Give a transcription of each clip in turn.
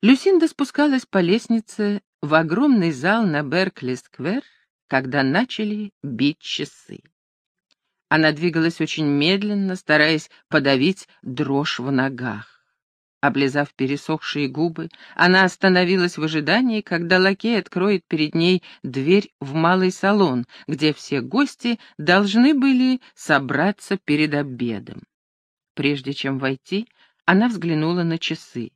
Люсинда спускалась по лестнице в огромный зал на Беркли-сквер, когда начали бить часы. Она двигалась очень медленно, стараясь подавить дрожь в ногах. Облизав пересохшие губы, она остановилась в ожидании, когда лакей откроет перед ней дверь в малый салон, где все гости должны были собраться перед обедом. Прежде чем войти, она взглянула на часы.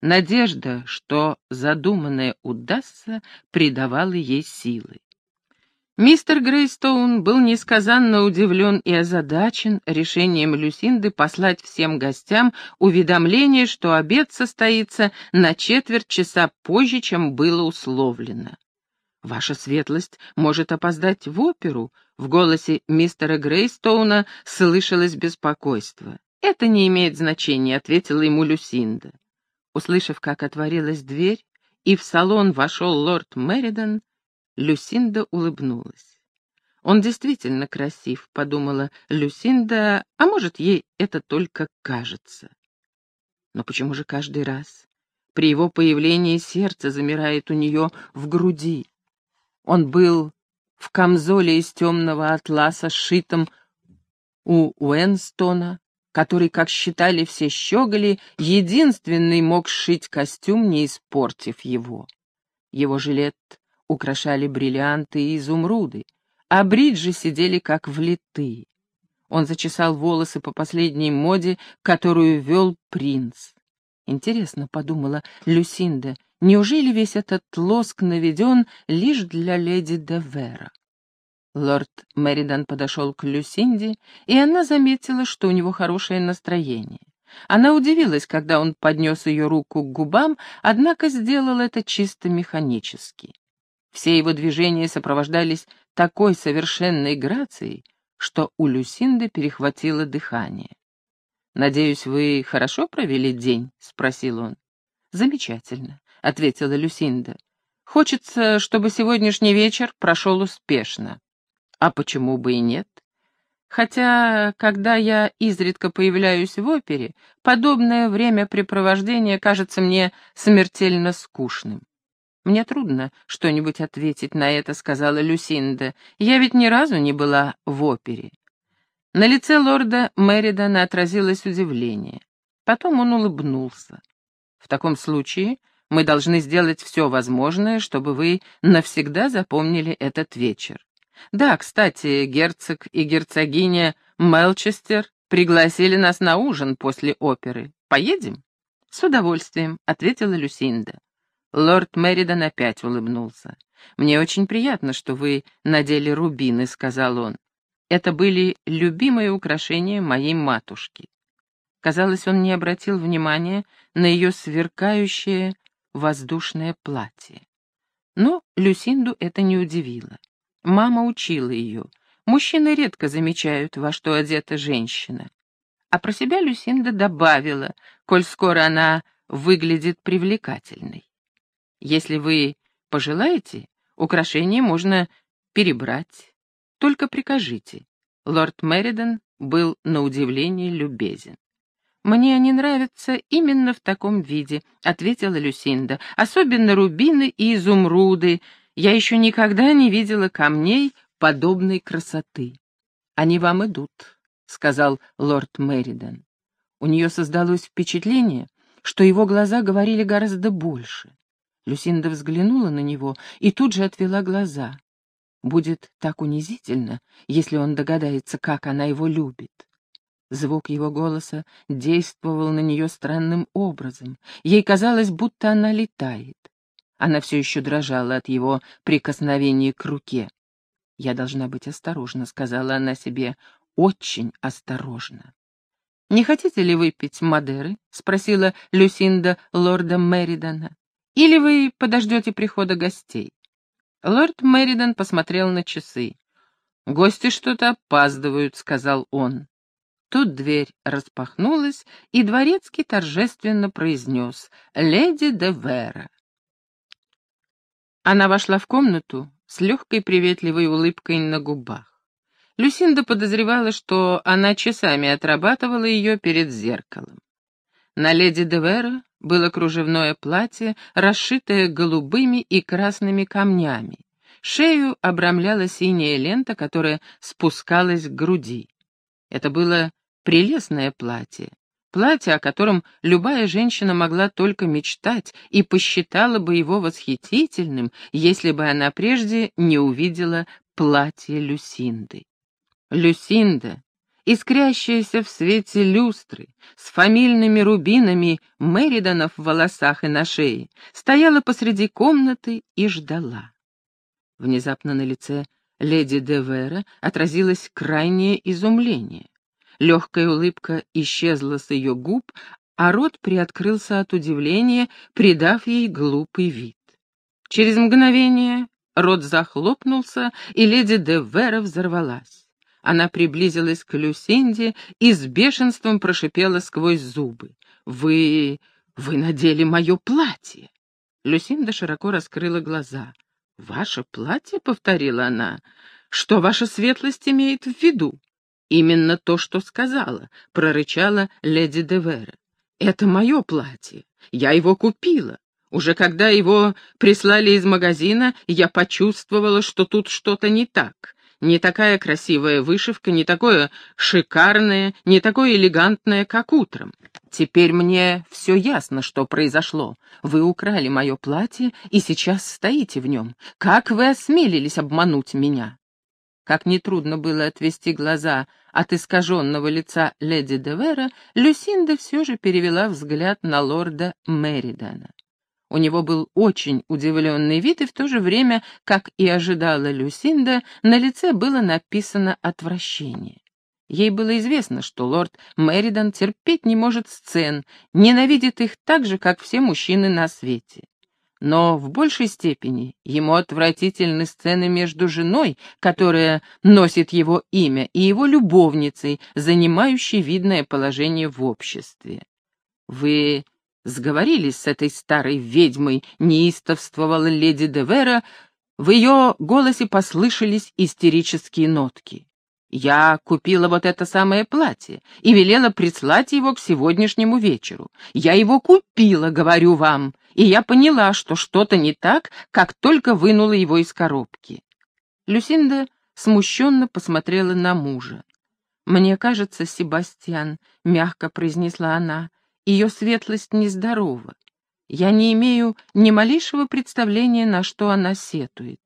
Надежда, что задуманное удастся, придавала ей силы. Мистер Грейстоун был несказанно удивлен и озадачен решением Люсинды послать всем гостям уведомление, что обед состоится на четверть часа позже, чем было условлено. «Ваша светлость может опоздать в оперу», — в голосе мистера Грейстоуна слышалось беспокойство. «Это не имеет значения», — ответила ему Люсинда. Услышав, как отворилась дверь, и в салон вошел лорд Меридан, Люсинда улыбнулась. «Он действительно красив», — подумала Люсинда, «а может, ей это только кажется». Но почему же каждый раз при его появлении сердце замирает у нее в груди? Он был в камзоле из темного атласа, сшитом у Уэнстона, который, как считали все щеголи, единственный мог сшить костюм, не испортив его. Его жилет украшали бриллианты и изумруды, а бриджи сидели как влитые. Он зачесал волосы по последней моде, которую вел принц. Интересно, — подумала Люсинда, — неужели весь этот лоск наведен лишь для леди де Вера? Лорд Мэридан подошел к Люсинде, и она заметила, что у него хорошее настроение. Она удивилась, когда он поднес ее руку к губам, однако сделал это чисто механически. Все его движения сопровождались такой совершенной грацией, что у Люсинды перехватило дыхание. «Надеюсь, вы хорошо провели день?» — спросил он. «Замечательно», — ответила Люсинда. «Хочется, чтобы сегодняшний вечер прошел успешно». А почему бы и нет? Хотя, когда я изредка появляюсь в опере, подобное времяпрепровождение кажется мне смертельно скучным. «Мне трудно что-нибудь ответить на это», — сказала Люсинда. «Я ведь ни разу не была в опере». На лице лорда Мэридана отразилось удивление. Потом он улыбнулся. «В таком случае мы должны сделать все возможное, чтобы вы навсегда запомнили этот вечер. Да, кстати, герцог и герцогиня Мелчестер пригласили нас на ужин после оперы. Поедем? С удовольствием, ответила Люсинда. Лорд Меридан опять улыбнулся. «Мне очень приятно, что вы надели рубины», — сказал он. «Это были любимые украшения моей матушки». Казалось, он не обратил внимания на ее сверкающее воздушное платье. Но Люсинду это не удивило. Мама учила ее. Мужчины редко замечают, во что одета женщина. А про себя Люсинда добавила, коль скоро она выглядит привлекательной. Если вы пожелаете, украшение можно перебрать. Только прикажите. Лорд Меридан был на удивление любезен. «Мне они нравятся именно в таком виде», — ответила Люсинда. «Особенно рубины и изумруды, я еще никогда не видела камней подобной красоты. Они вам идут, — сказал лорд Меридан. У нее создалось впечатление, что его глаза говорили гораздо больше. Люсинда взглянула на него и тут же отвела глаза. Будет так унизительно, если он догадается, как она его любит. Звук его голоса действовал на нее странным образом. Ей казалось, будто она летает. Она все еще дрожала от его прикосновений к руке. «Я должна быть осторожна», — сказала она себе, — «очень осторожна». «Не хотите ли выпить Мадеры?» — спросила Люсинда лорда Меридана. «Или вы подождете прихода гостей?» Лорд Меридан посмотрел на часы. «Гости что-то опаздывают», — сказал он. Тут дверь распахнулась, и дворецкий торжественно произнес «Леди де Вера». Она вошла в комнату с легкой приветливой улыбкой на губах. Люсинда подозревала, что она часами отрабатывала ее перед зеркалом. На леди Девера было кружевное платье, расшитое голубыми и красными камнями. Шею обрамляла синяя лента, которая спускалась к груди. Это было прелестное платье, платье, о котором любая женщина могла только мечтать и посчитала бы его восхитительным, если бы она прежде не увидела платье Люсинды. Люсинда, искрящаяся в свете люстры, с фамильными рубинами Мериданов в волосах и на шее, стояла посреди комнаты и ждала. Внезапно на лице леди Девера отразилось крайнее изумление. Легкая улыбка исчезла с ее губ, а рот приоткрылся от удивления, придав ей глупый вид. Через мгновение рот захлопнулся, и леди Девера взорвалась. Она приблизилась к Люсинде и с бешенством прошипела сквозь зубы. «Вы... вы надели мое платье!» Люсинда широко раскрыла глаза. «Ваше платье?» — повторила она. «Что ваша светлость имеет в виду?» «Именно то, что сказала», — прорычала леди Девера. «Это мое платье. Я его купила. Уже когда его прислали из магазина, я почувствовала, что тут что-то не так. Не такая красивая вышивка, не такое шикарное, не такое элегантное, как утром. Теперь мне все ясно, что произошло. Вы украли мое платье и сейчас стоите в нем. Как вы осмелились обмануть меня?» Как нетрудно было отвести глаза от искаженного лица леди Девера, Люсинда все же перевела взгляд на лорда Меридана. У него был очень удивленный вид, и в то же время, как и ожидала Люсинда, на лице было написано отвращение. Ей было известно, что лорд Меридан терпеть не может сцен, ненавидит их так же, как все мужчины на свете. Но в большей степени ему отвратительны сцены между женой, которая носит его имя, и его любовницей, занимающей видное положение в обществе. «Вы сговорились с этой старой ведьмой», — неистовствовала леди Девера, в ее голосе послышались истерические нотки. Я купила вот это самое платье и велела прислать его к сегодняшнему вечеру. Я его купила, говорю вам, и я поняла, что что-то не так, как только вынула его из коробки. Люсинда смущенно посмотрела на мужа. «Мне кажется, Себастьян», — мягко произнесла она, — «ее светлость нездорова. Я не имею ни малейшего представления, на что она сетует.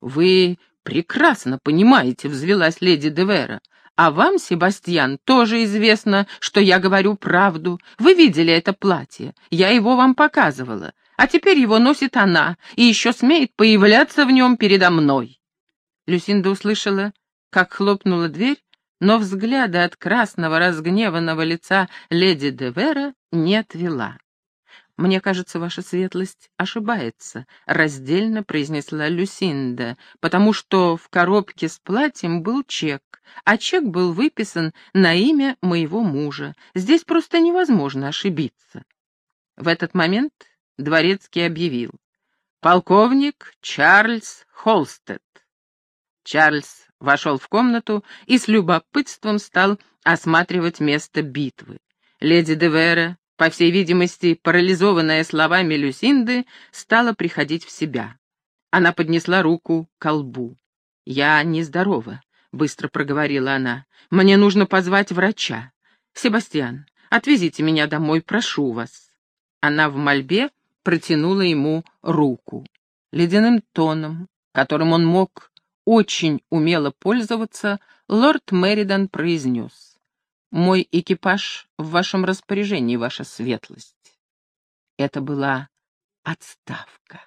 Вы «Прекрасно понимаете», — взвелась леди Девера. «А вам, Себастьян, тоже известно, что я говорю правду. Вы видели это платье, я его вам показывала. А теперь его носит она и еще смеет появляться в нем передо мной». Люсинда услышала, как хлопнула дверь, но взгляда от красного разгневанного лица леди Девера не отвела. «Мне кажется, ваша светлость ошибается», — раздельно произнесла Люсинда, «потому что в коробке с платьем был чек, а чек был выписан на имя моего мужа. Здесь просто невозможно ошибиться». В этот момент Дворецкий объявил. «Полковник Чарльз Холстед». Чарльз вошел в комнату и с любопытством стал осматривать место битвы. Леди Девера по всей видимости, парализованная словами Люсинды, стала приходить в себя. Она поднесла руку к колбу. «Я нездорова», — быстро проговорила она. «Мне нужно позвать врача. Себастьян, отвезите меня домой, прошу вас». Она в мольбе протянула ему руку. Ледяным тоном, которым он мог очень умело пользоваться, лорд Меридан произнес. Мой экипаж в вашем распоряжении, ваша светлость. Это была отставка,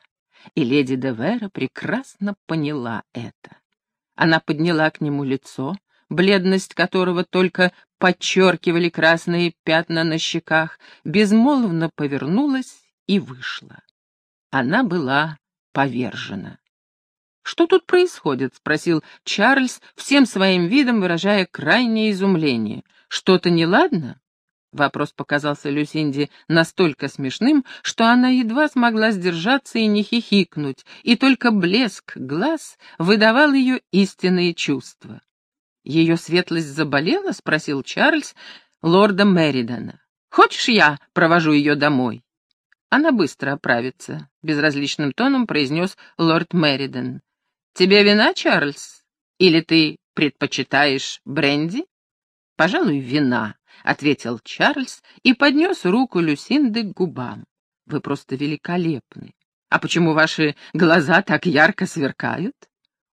и леди Девера прекрасно поняла это. Она подняла к нему лицо, бледность которого только подчеркивали красные пятна на щеках, безмолвно повернулась и вышла. Она была повержена. «Что тут происходит?» — спросил Чарльз, всем своим видом выражая крайнее изумление. «Что-то неладно?» Вопрос показался Люсинде настолько смешным, что она едва смогла сдержаться и не хихикнуть, и только блеск глаз выдавал ее истинные чувства. «Ее светлость заболела?» — спросил Чарльз лорда Меридана. «Хочешь, я провожу ее домой?» Она быстро оправится», — безразличным тоном произнес лорд Мэриден. «Тебе вина, Чарльз? Или ты предпочитаешь бренди?» «Пожалуй, вина», — ответил Чарльз и поднес руку Люсинды к губам. «Вы просто великолепны. А почему ваши глаза так ярко сверкают?»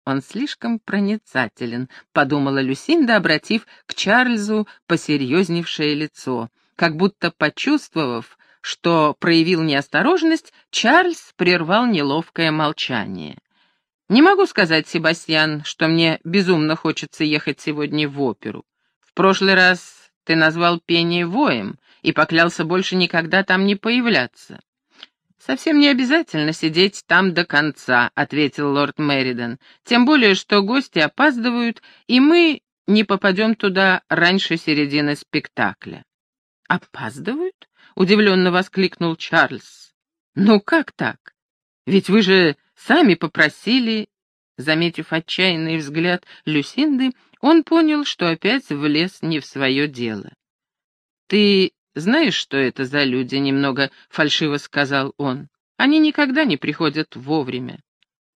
«Он слишком проницателен», — подумала Люсинда, обратив к Чарльзу посерьезневшее лицо, как будто почувствовав, что проявил неосторожность, Чарльз прервал неловкое молчание. «Не могу сказать, Себастьян, что мне безумно хочется ехать сегодня в оперу. Прошлый раз ты назвал пение воем и поклялся больше никогда там не появляться». «Совсем не обязательно сидеть там до конца», — ответил лорд Мэридон. «Тем более, что гости опаздывают, и мы не попадем туда раньше середины спектакля». «Опаздывают?» — удивленно воскликнул Чарльз. «Ну как так? Ведь вы же сами попросили...» Заметив отчаянный взгляд Люсинды, он понял, что опять влез не в свое дело. «Ты знаешь, что это за люди?» — немного фальшиво сказал он. «Они никогда не приходят вовремя.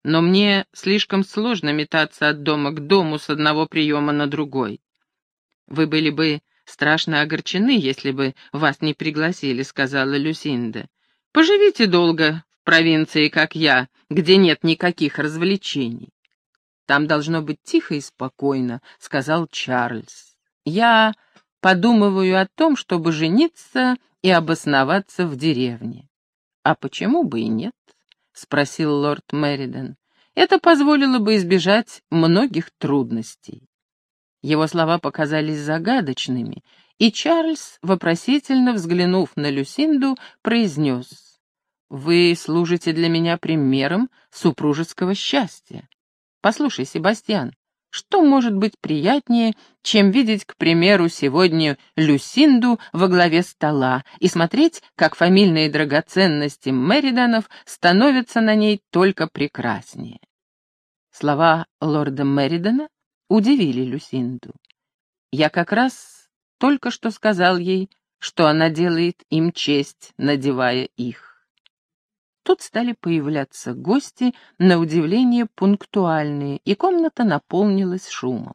Но мне слишком сложно метаться от дома к дому с одного приема на другой. Вы были бы страшно огорчены, если бы вас не пригласили», — сказала Люсинда. «Поживите долго провинции, как я, где нет никаких развлечений». «Там должно быть тихо и спокойно», — сказал Чарльз. «Я подумываю о том, чтобы жениться и обосноваться в деревне». «А почему бы и нет?» — спросил лорд Мэриден. «Это позволило бы избежать многих трудностей». Его слова показались загадочными, и Чарльз, вопросительно взглянув на Люсинду, произнес, «Вы служите для меня примером супружеского счастья. Послушай, Себастьян, что может быть приятнее, чем видеть, к примеру, сегодня Люсинду во главе стола и смотреть, как фамильные драгоценности Мэриданов становятся на ней только прекраснее?» Слова лорда Мэридана удивили Люсинду. Я как раз только что сказал ей, что она делает им честь, надевая их. Тут стали появляться гости, на удивление пунктуальные, и комната наполнилась шумом.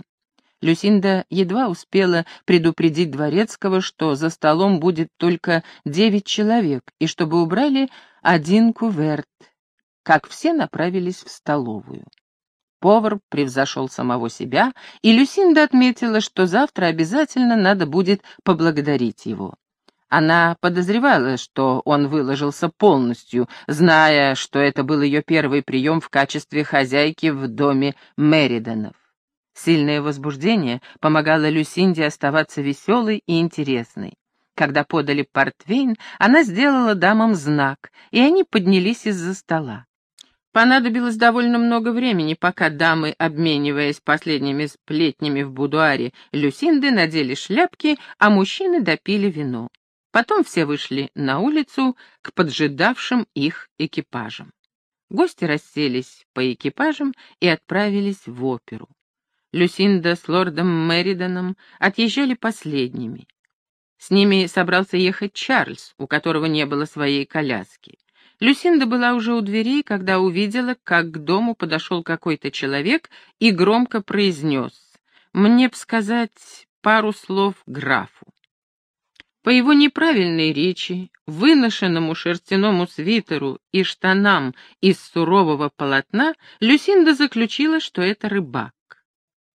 Люсинда едва успела предупредить Дворецкого, что за столом будет только девять человек, и чтобы убрали один куверт, как все направились в столовую. Повар превзошел самого себя, и Люсинда отметила, что завтра обязательно надо будет поблагодарить его. Она подозревала, что он выложился полностью, зная, что это был ее первый прием в качестве хозяйки в доме Мериданов. Сильное возбуждение помогало Люсинде оставаться веселой и интересной. Когда подали портвейн, она сделала дамам знак, и они поднялись из-за стола. Понадобилось довольно много времени, пока дамы, обмениваясь последними сплетнями в будуаре, Люсинды надели шляпки, а мужчины допили вино. Потом все вышли на улицу к поджидавшим их экипажам. Гости расселись по экипажам и отправились в оперу. Люсинда с лордом Мэриданом отъезжали последними. С ними собрался ехать Чарльз, у которого не было своей коляски. Люсинда была уже у дверей, когда увидела, как к дому подошел какой-то человек и громко произнес «Мне б сказать пару слов графу». По его неправильной речи, выношенному шерстяному свитеру и штанам из сурового полотна, Люсинда заключила, что это рыбак.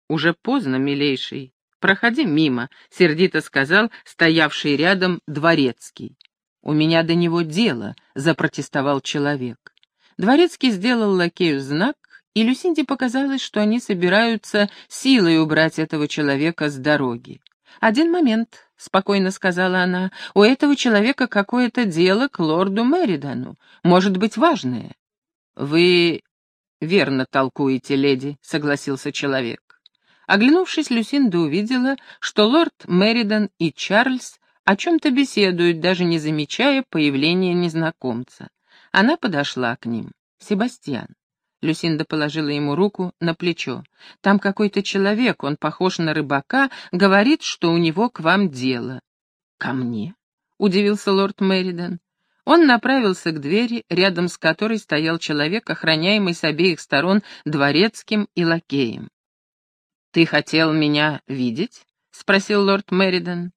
«Уже поздно, милейший, проходи мимо», — сердито сказал стоявший рядом дворецкий. «У меня до него дело», — запротестовал человек. Дворецкий сделал лакею знак, и Люсинде показалось, что они собираются силой убрать этого человека с дороги. «Один момент», — спокойно сказала она, — «у этого человека какое-то дело к лорду Меридану, может быть, важное». «Вы верно толкуете, леди», — согласился человек. Оглянувшись, Люсинда увидела, что лорд Меридан и Чарльз о чем-то беседуют, даже не замечая появления незнакомца. Она подошла к ним. «Себастьян». Люсинда положила ему руку на плечо. «Там какой-то человек, он похож на рыбака, говорит, что у него к вам дело». «Ко мне?» — удивился лорд Меридан. Он направился к двери, рядом с которой стоял человек, охраняемый с обеих сторон дворецким и лакеем. «Ты хотел меня видеть?» — спросил лорд Меридон.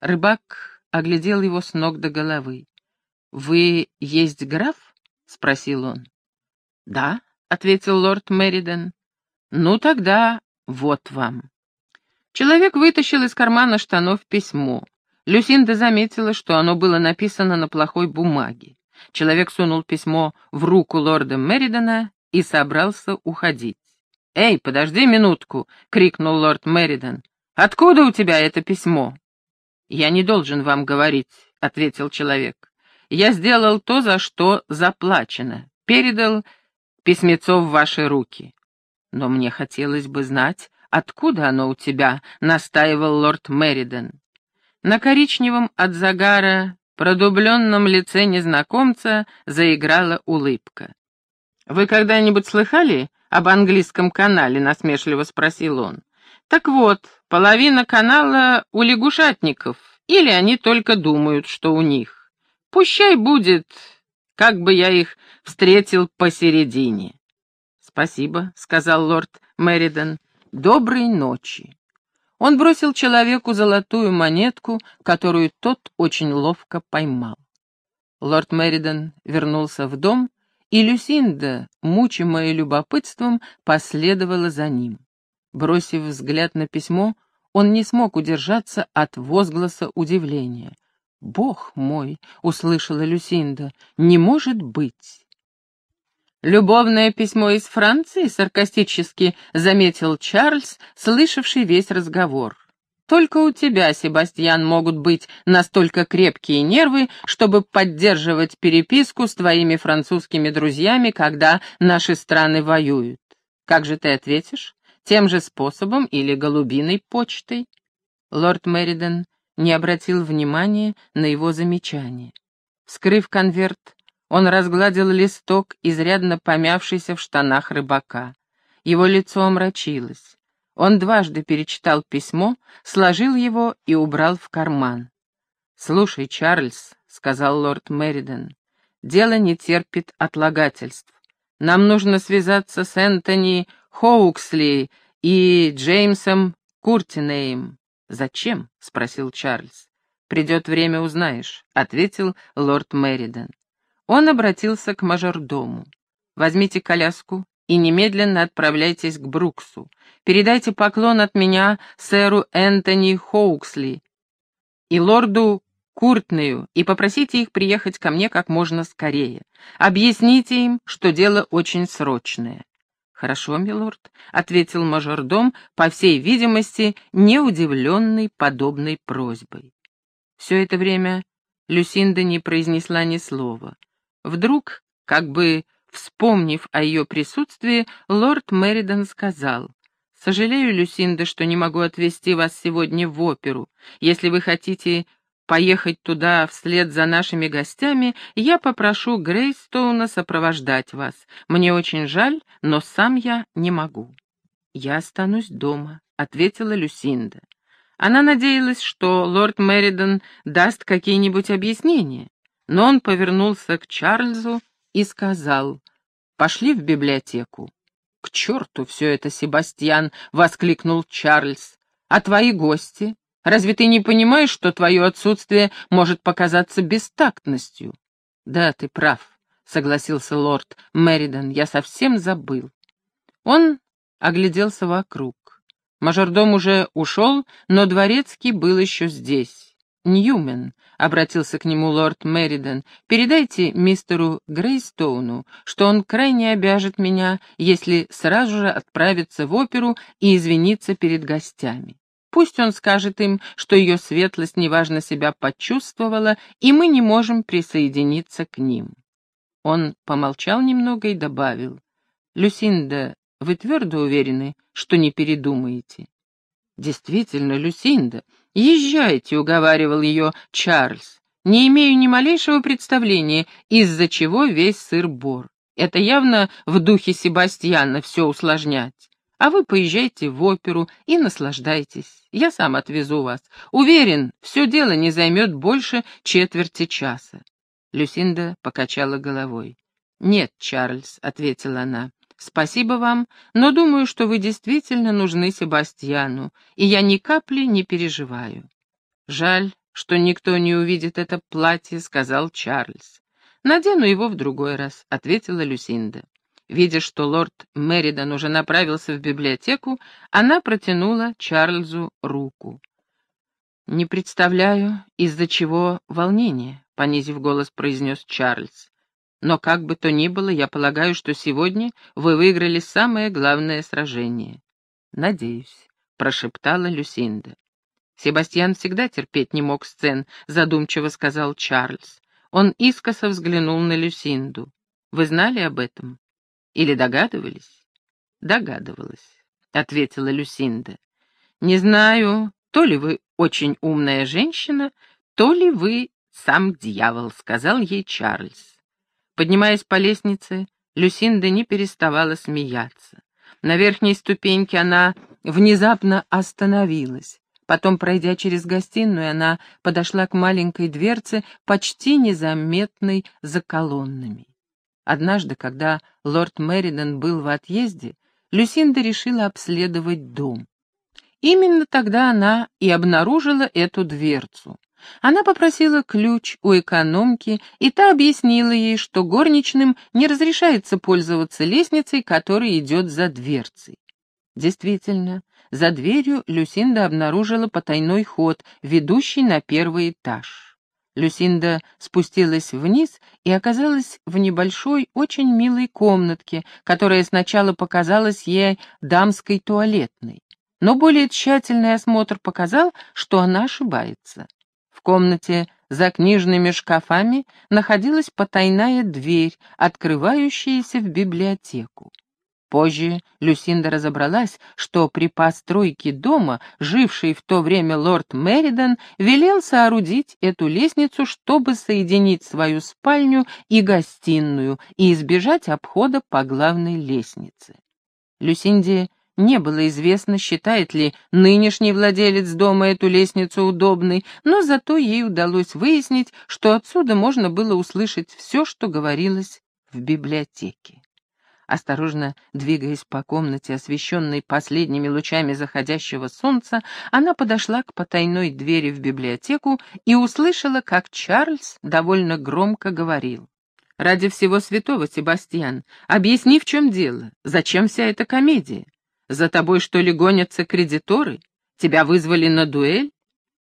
Рыбак оглядел его с ног до головы. «Вы есть граф?» — спросил он. «Да», — ответил лорд Меридон. «Ну тогда вот вам». Человек вытащил из кармана штанов письмо. Люсинда заметила, что оно было написано на плохой бумаге. Человек сунул письмо в руку лорда Меридона и собрался уходить. «Эй, подожди минутку!» — крикнул лорд Меридон. «Откуда у тебя это письмо?» «Я не должен вам говорить», — ответил человек. «Я сделал то, за что заплачено. Передал письмецо в ваши руки. Но мне хотелось бы знать, откуда оно у тебя», — настаивал лорд Меридон. На коричневом от загара продубленном лице незнакомца заиграла улыбка. «Вы когда-нибудь слыхали об английском канале?» — насмешливо спросил он. «Так вот, половина канала у лягушатников, или они только думают, что у них. Пущай будет, как бы я их встретил посередине». «Спасибо», — сказал лорд Меридон. «Доброй ночи». Он бросил человеку золотую монетку, которую тот очень ловко поймал. Лорд Меридон вернулся в дом, и Люсинда, мучимая любопытством, последовала за ним. Бросив взгляд на письмо, он не смог удержаться от возгласа удивления. «Бог мой!» — услышала Люсинда. «Не может быть!» «Любовное письмо из Франции?» — саркастически заметил Чарльз, слышавший весь разговор. «Только у тебя, Себастьян, могут быть настолько крепкие нервы, чтобы поддерживать переписку с твоими французскими друзьями, когда наши страны воюют. Как же ты ответишь? Тем же способом или голубиной почтой?» Лорд Мериден не обратил внимания на его замечание. Вскрыв конверт, он разгладил листок, изрядно помявшийся в штанах рыбака. Его лицо омрачилось. Он дважды перечитал письмо, сложил его и убрал в карман. «Слушай, Чарльз», — сказал лорд Мериден, — «дело не терпит отлагательств. Нам нужно связаться с Энтони Хоуксли и Джеймсом Куртинеем». «Зачем?» — спросил Чарльз. «Придет время, узнаешь», — ответил лорд Мериден. Он обратился к мажордому. «Возьмите коляску и немедленно отправляйтесь к Бруксу. Передайте поклон от меня сэру Энтони Хоуксли и лорду Куртнею и попросите их приехать ко мне как можно скорее. Объясните им, что дело очень срочное». «Хорошо, милорд», — ответил мажордом, по всей видимости, не удивленный подобной просьбой. Все это время Люсинда не произнесла ни слова. Вдруг, как бы вспомнив о ее присутствии, лорд Меридан сказал, «Сожалею, Люсинда, что не могу отвезти вас сегодня в оперу. Если вы хотите поехать туда вслед за нашими гостями, я попрошу Грейстоуна сопровождать вас. Мне очень жаль, но сам я не могу». «Я останусь дома», — ответила Люсинда. Она надеялась, что лорд Меридан даст какие-нибудь объяснения но он повернулся к Чарльзу и сказал, «Пошли в библиотеку». «К черту все это, Себастьян!» — воскликнул Чарльз. «А твои гости? Разве ты не понимаешь, что твое отсутствие может показаться бестактностью?» «Да, ты прав», — согласился лорд Меридан, — «я совсем забыл». Он огляделся вокруг. Мажордом уже ушел, но дворецкий был еще здесь. Ньюмен, — обратился к нему лорд Меридон, — передайте мистеру Грейстоуну, что он крайне обяжет меня, если сразу же отправится в оперу и извиниться перед гостями. Пусть он скажет им, что ее светлость неважно себя почувствовала, и мы не можем присоединиться к ним. Он помолчал немного и добавил, «Люсинда, вы твердо уверены, что не передумаете?» «Действительно, Люсинда, езжайте», — уговаривал ее Чарльз. «Не имею ни малейшего представления, из-за чего весь сыр-бор. Это явно в духе Себастьяна все усложнять. А вы поезжайте в оперу и наслаждайтесь. Я сам отвезу вас. Уверен, все дело не займет больше четверти часа. Люсинда покачала головой. «Нет, Чарльз», — ответила она, — «спасибо вам, но думаю, что вы действительно нужны Себастьяну, и я ни капли не переживаю». «Жаль, что никто не увидит это платье», — сказал Чарльз. «Надену его в другой раз», — ответила Люсинда. Видя, что лорд Меридан уже направился в библиотеку, она протянула Чарльзу руку. «Не представляю, из-за чего волнение», — понизив голос, произнес Чарльз. «Но как бы то ни было, я полагаю, что сегодня вы выиграли самое главное сражение». «Надеюсь», — прошептала Люсинда. «Себастьян всегда терпеть не мог сцен», — задумчиво сказал Чарльз. Он искоса взглянул на Люсинду. «Вы знали об этом?» Или догадывались? Догадывалась, ответила Люсинда. Не знаю, то ли вы очень умная женщина, то ли вы сам дьявол, сказал ей Чарльз. Поднимаясь по лестнице, Люсинда не переставала смеяться. На верхней ступеньке она внезапно остановилась. Потом, пройдя через гостиную, она подошла к маленькой дверце, почти незаметной за колоннами. Однажды, когда лорд Мериден был в отъезде, Люсинда решила обследовать дом. Именно тогда она и обнаружила эту дверцу. Она попросила ключ у экономки, и та объяснила ей, что горничным не разрешается пользоваться лестницей, которая идет за дверцей. Действительно, за дверью Люсинда обнаружила потайной ход, ведущий на первый этаж. Люсинда спустилась вниз и оказалась в небольшой, очень милой комнатке, которая сначала показалась ей дамской туалетной. Но более тщательный осмотр показал, что она ошибается. В комнате за книжными шкафами находилась потайная дверь, открывающаяся в библиотеку. Позже Люсинда разобралась, что при постройке дома, живший в то время лорд Меридан, велел соорудить эту лестницу, чтобы соединить свою спальню и гостиную и избежать обхода по главной лестнице. Люсинде не было известно, считает ли нынешний владелец дома эту лестницу удобной, но зато ей удалось выяснить, что отсюда можно было услышать все, что говорилось в библиотеке. Осторожно двигаясь по комнате, освещенной последними лучами заходящего солнца, она подошла к потайной двери в библиотеку и услышала, как Чарльз довольно громко говорил. «Ради всего святого, Себастьян, объясни, в чем дело. Зачем вся эта комедия? За тобой, что ли, гонятся кредиторы? Тебя вызвали на дуэль?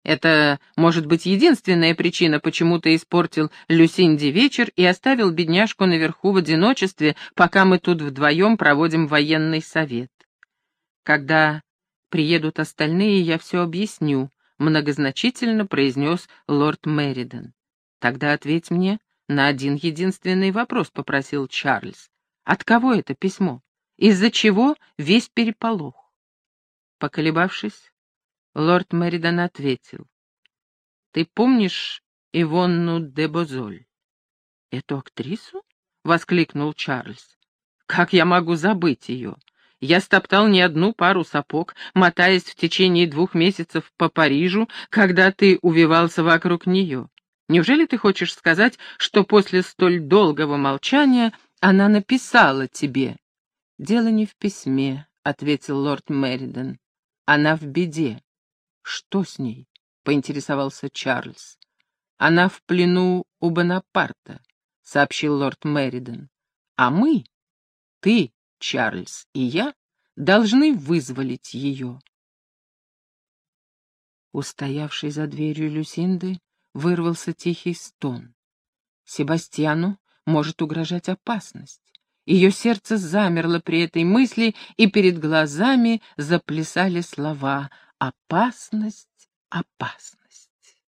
Это, может быть, единственная причина, почему ты испортил Люсинди вечер и оставил бедняжку наверху в одиночестве, пока мы тут вдвоем проводим военный совет. Когда приедут остальные, я все объясню, — многозначительно произнес лорд Меридон. Тогда ответь мне на один единственный вопрос, — попросил Чарльз. От кого это письмо? Из-за чего весь переполох? Поколебавшись, Лорд Меридан ответил. «Ты помнишь Ивонну де Бозоль?» «Эту актрису?» — воскликнул Чарльз. «Как я могу забыть ее? Я стоптал не одну пару сапог, мотаясь в течение двух месяцев по Парижу, когда ты увивался вокруг нее. Неужели ты хочешь сказать, что после столь долгого молчания она написала тебе?» «Дело не в письме», — ответил лорд Меридон. «Она в беде. «Что с ней?» — поинтересовался Чарльз. «Она в плену у Бонапарта», — сообщил лорд Меридон. «А мы, ты, Чарльз и я, должны вызволить ее». Устоявший за дверью Люсинды вырвался тихий стон. Себастьяну может угрожать опасность. Ее сердце замерло при этой мысли, и перед глазами заплясали слова опасность, опасность.